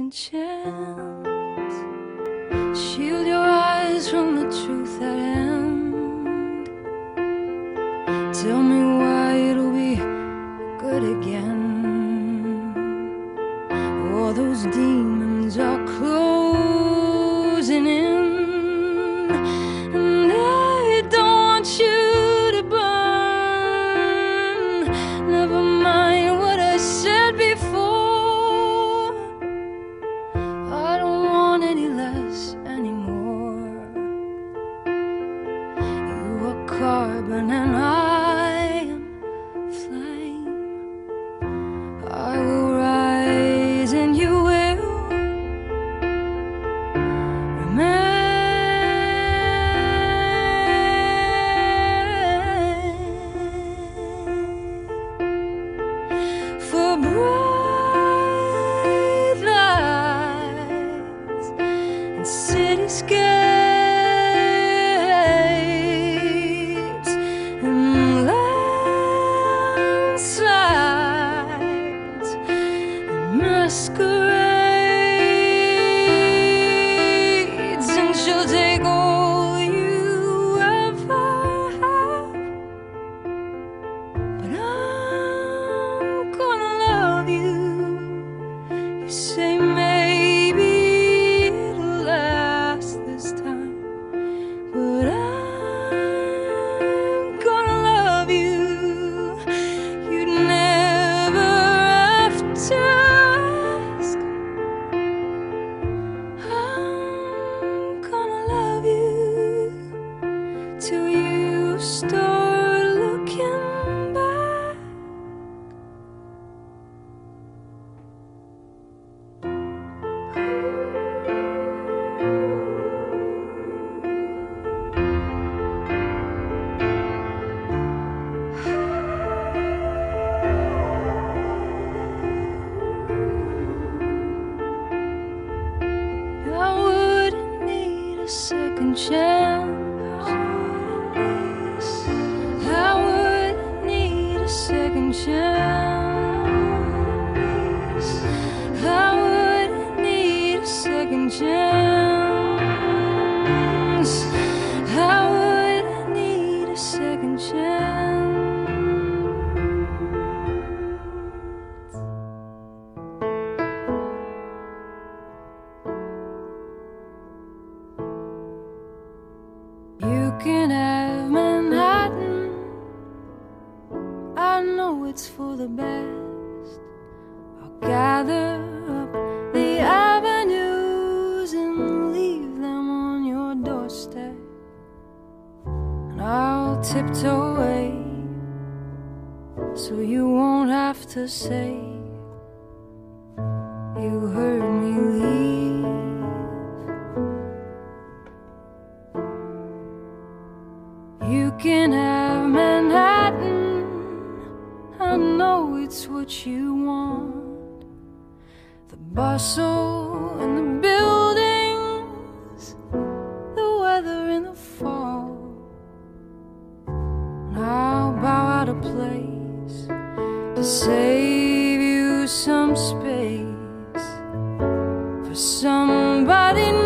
second chance. Shield your For second chance. I wouldn't need a second chance. I wouldn't need a second chance. Can have Manhattan. I know it's for the best. I'll gather up the avenues and leave them on your doorstep. And I'll tiptoe away so you won't have to say you heard what you want. The bustle and the buildings, the weather in the fall. And I'll bow out of place to save you some space for somebody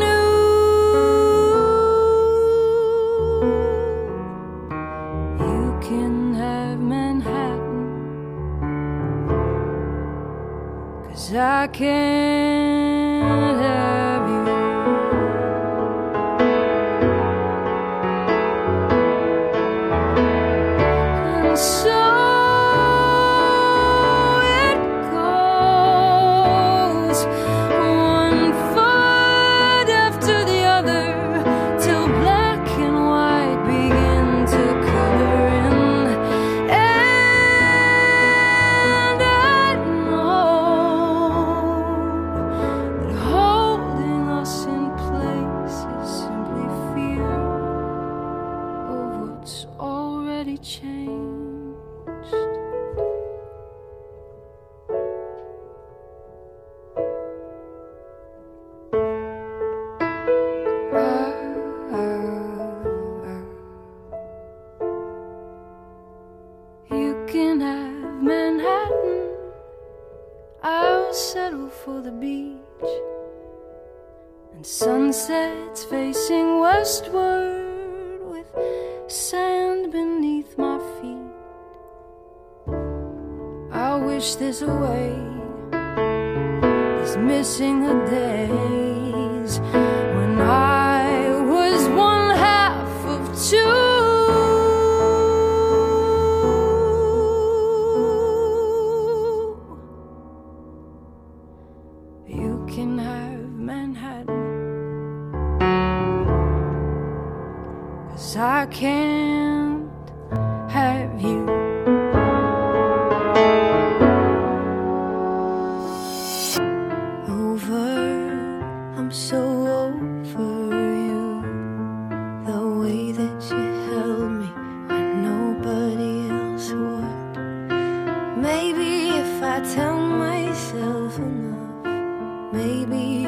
sunsets facing westward with sand beneath my feet. I wish there's a way, missing the days tell myself enough, maybe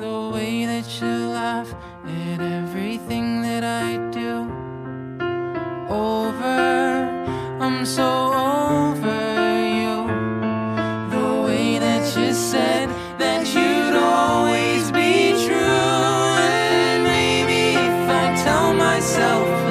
The way that you laugh at everything that I do. Over. I'm so over you. The way that you said that you'd always be true. And maybe if I tell myself